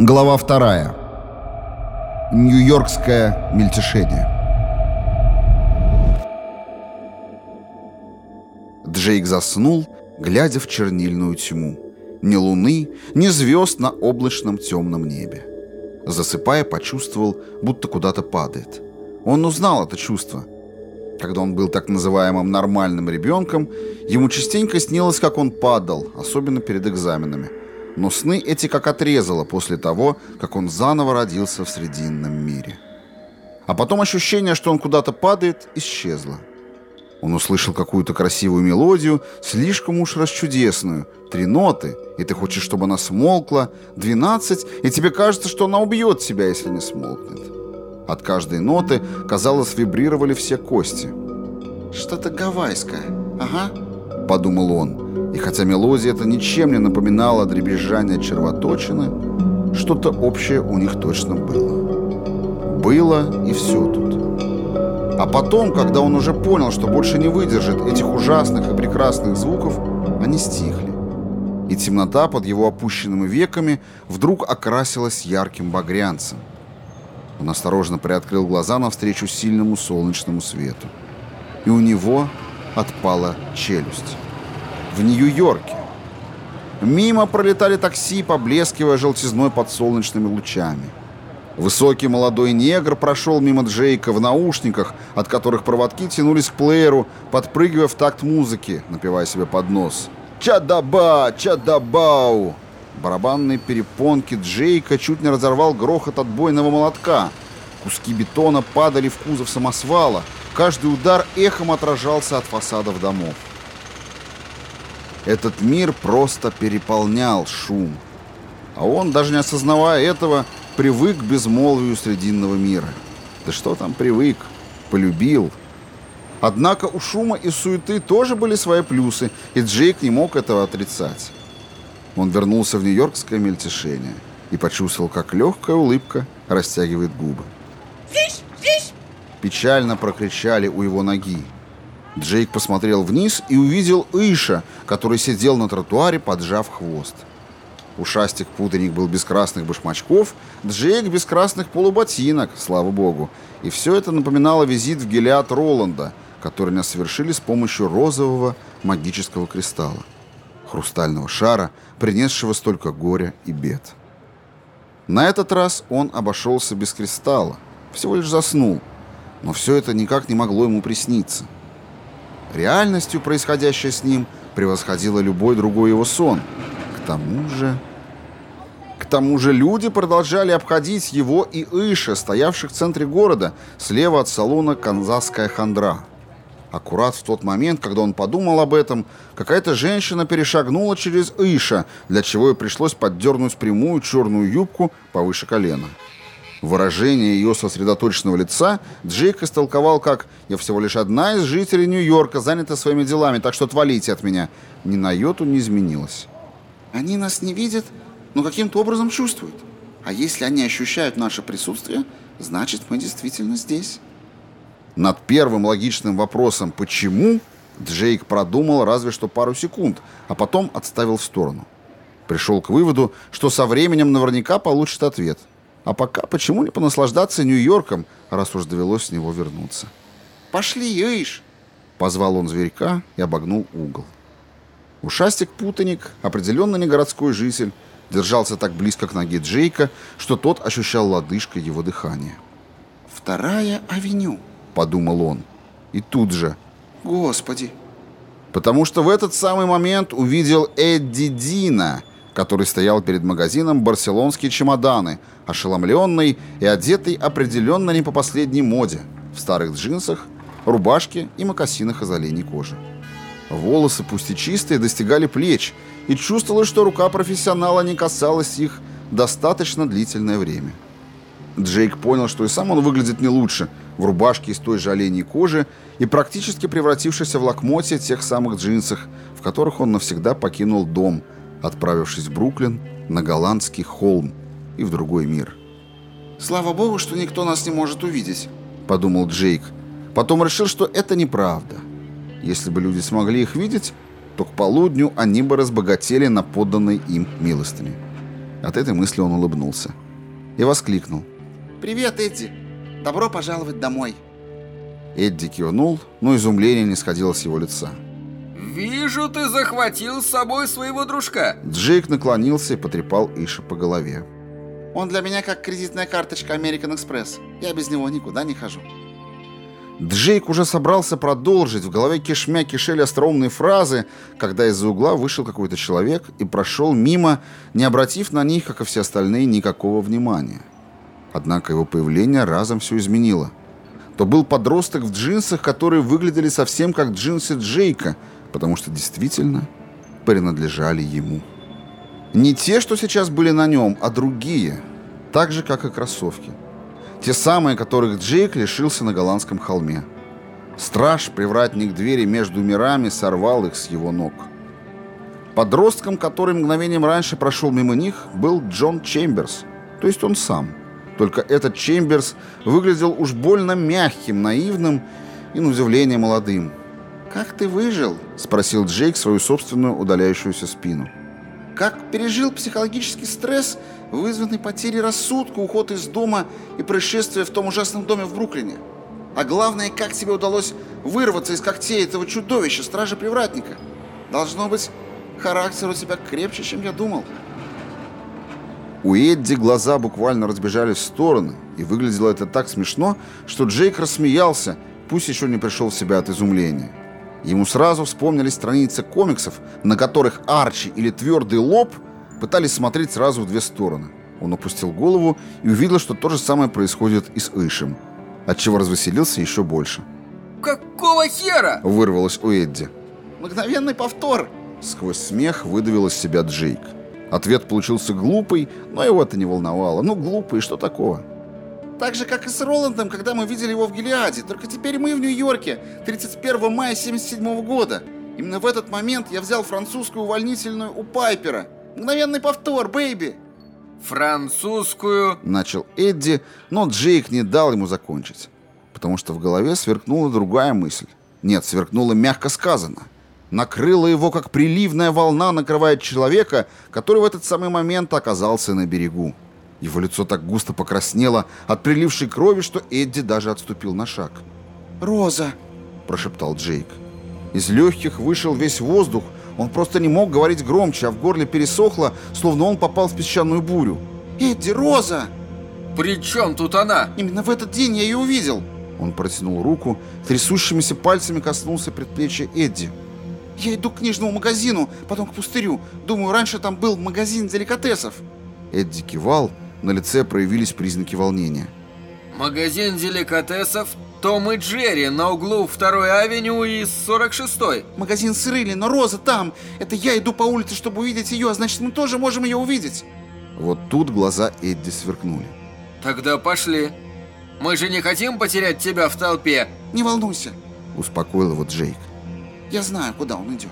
Глава вторая. Нью-Йоркское мельтешение. Джейк заснул, глядя в чернильную тьму. Ни луны, ни звезд на облачном темном небе. Засыпая, почувствовал, будто куда-то падает. Он узнал это чувство. Когда он был так называемым нормальным ребенком, ему частенько снилось, как он падал, особенно перед экзаменами но сны эти как отрезало после того, как он заново родился в Срединном мире. А потом ощущение, что он куда-то падает, исчезло. Он услышал какую-то красивую мелодию, слишком уж расчудесную. Три ноты, и ты хочешь, чтобы она смолкла. Двенадцать, и тебе кажется, что она убьет тебя, если не смолкнет. От каждой ноты, казалось, вибрировали все кости. «Что-то гавайское, ага», — подумал он. И хотя мелодия это ничем не напоминала дребезжание червоточины, что-то общее у них точно было. Было и все тут. А потом, когда он уже понял, что больше не выдержит этих ужасных и прекрасных звуков, они стихли. И темнота под его опущенными веками вдруг окрасилась ярким багрянцем. Он осторожно приоткрыл глаза навстречу сильному солнечному свету. И у него отпала челюсть в Нью-Йорке. Мимо пролетали такси, поблескивая желтизной под солнечными лучами. Высокий молодой негр прошел мимо Джейка в наушниках, от которых проводки тянулись к плееру, подпрыгивая в такт музыки, напевая себе под нос. «Чадаба! Чадабау!» Барабанные перепонки Джейка чуть не разорвал грохот отбойного молотка. Куски бетона падали в кузов самосвала. Каждый удар эхом отражался от фасадов домов. Этот мир просто переполнял шум. А он, даже не осознавая этого, привык к безмолвию срединного мира. Да что там привык? Полюбил. Однако у шума и суеты тоже были свои плюсы, и Джейк не мог этого отрицать. Он вернулся в нью-йоркское мельтешение и почувствовал, как легкая улыбка растягивает губы. «Здесь! Здесь!» Печально прокричали у его ноги. Джейк посмотрел вниз и увидел Иша, который сидел на тротуаре, поджав хвост. Ушастик-путаник был без красных башмачков, Джейк без красных полуботинок, слава богу. И все это напоминало визит в Гелиад Роланда, который нас совершили с помощью розового магического кристалла. Хрустального шара, принесшего столько горя и бед. На этот раз он обошелся без кристалла, всего лишь заснул. Но все это никак не могло ему присниться. Реальностью происходящее с ним превосходило любой другой его сон. К тому же... К тому же люди продолжали обходить его и Иша, стоявших в центре города, слева от салона «Канзасская хандра». Аккурат в тот момент, когда он подумал об этом, какая-то женщина перешагнула через Иша, для чего ей пришлось поддернуть прямую черную юбку повыше колена. Выражение ее сосредоточенного лица Джейк истолковал как «Я всего лишь одна из жителей Нью-Йорка, занята своими делами, так что отвалите от меня». Ни на йоту не изменилось. «Они нас не видят, но каким-то образом чувствуют. А если они ощущают наше присутствие, значит, мы действительно здесь». Над первым логичным вопросом «почему?» Джейк продумал разве что пару секунд, а потом отставил в сторону. Пришел к выводу, что со временем наверняка получит ответ – а пока почему не понаслаждаться Нью-Йорком, раз уж довелось с него вернуться? «Пошли, Иш!» Позвал он зверька и обогнул угол. Ушастик-путаник, определенно не городской житель, держался так близко к ноге Джейка, что тот ощущал лодыжкой его дыхание. «Вторая авеню», — подумал он. И тут же... «Господи!» Потому что в этот самый момент увидел Эдди Дина, который стоял перед магазином «Барселонские чемоданы», ошеломленный и одетый определенно не по последней моде, в старых джинсах, рубашке и мокасинах из оленей кожи. Волосы, пусть и чистые, достигали плеч, и чувствовалось, что рука профессионала не касалась их достаточно длительное время. Джейк понял, что и сам он выглядит не лучше, в рубашке из той же оленей кожи и практически превратившийся в лохмотье тех самых джинсах, в которых он навсегда покинул дом – отправившись в Бруклин на голландский холм и в другой мир. «Слава богу, что никто нас не может увидеть», — подумал Джейк. Потом решил, что это неправда. Если бы люди смогли их видеть, то к полудню они бы разбогатели на подданной им милостыне. От этой мысли он улыбнулся. И воскликнул. «Привет, Эдди! Добро пожаловать домой!» Эдди кивнул, но изумление не сходило с его лица. «Вижу, ты захватил с собой своего дружка!» Джейк наклонился и потрепал Иша по голове. «Он для меня как кредитная карточка American Express. Я без него никуда не хожу». Джейк уже собрался продолжить, в голове кишмя кишели остроумные фразы, когда из-за угла вышел какой-то человек и прошел мимо, не обратив на них, как и все остальные, никакого внимания. Однако его появление разом все изменило. То был подросток в джинсах, которые выглядели совсем как джинсы Джейка, потому что действительно принадлежали ему. Не те, что сейчас были на нем, а другие, так же, как и кроссовки. Те самые, которых Джейк лишился на голландском холме. Страж, привратник двери между мирами, сорвал их с его ног. Подростком, который мгновением раньше прошел мимо них, был Джон Чемберс, то есть он сам. Только этот Чемберс выглядел уж больно мягким, наивным и, на удивление, молодым. «Как ты выжил?» — спросил Джейк свою собственную удаляющуюся спину. «Как пережил психологический стресс, вызванный потерей рассудка, уход из дома и происшествие в том ужасном доме в Бруклине? А главное, как тебе удалось вырваться из когтей этого чудовища, стража-привратника? Должно быть, характер у тебя крепче, чем я думал». У Эдди глаза буквально разбежались в стороны, и выглядело это так смешно, что Джейк рассмеялся, пусть еще не пришел в себя от изумления. Ему сразу вспомнились страницы комиксов, на которых Арчи или Твердый Лоб пытались смотреть сразу в две стороны. Он опустил голову и увидел, что то же самое происходит и с Ишем, отчего развеселился еще больше. «Какого хера?» — вырвалось у Эдди. «Мгновенный повтор!» Сквозь смех выдавил из себя Джейк. Ответ получился глупый, но его это не волновало. Ну, глупый, что такого? Так же, как и с Роландом, когда мы видели его в Гелиаде. Только теперь мы в Нью-Йорке, 31 мая 77 года. Именно в этот момент я взял французскую увольнительную у Пайпера. Мгновенный повтор, бэйби! «Французскую...» Начал Эдди, но Джейк не дал ему закончить. Потому что в голове сверкнула другая мысль. Нет, сверкнула мягко сказано. Накрыла его, как приливная волна накрывает человека, который в этот самый момент оказался на берегу. Его лицо так густо покраснело от прилившей крови, что Эдди даже отступил на шаг. «Роза!» – прошептал Джейк. Из легких вышел весь воздух, он просто не мог говорить громче, а в горле пересохло, словно он попал в песчаную бурю. «Эдди, Роза!» «При чем тут она?» «Именно в этот день я ее увидел!» Он протянул руку, трясущимися пальцами коснулся предплечья Эдди. «Я иду к книжному магазину, потом к пустырю. Думаю, раньше там был магазин деликатесов». Эдди кивал, на лице проявились признаки волнения. «Магазин деликатесов Том и Джерри на углу 2-й авеню и 46-й. «Магазин сырыли, но Роза там. Это я иду по улице, чтобы увидеть ее, а значит, мы тоже можем ее увидеть». Вот тут глаза Эдди сверкнули. «Тогда пошли. Мы же не хотим потерять тебя в толпе». «Не волнуйся», — успокоил его Джейк. «Я знаю, куда он идет».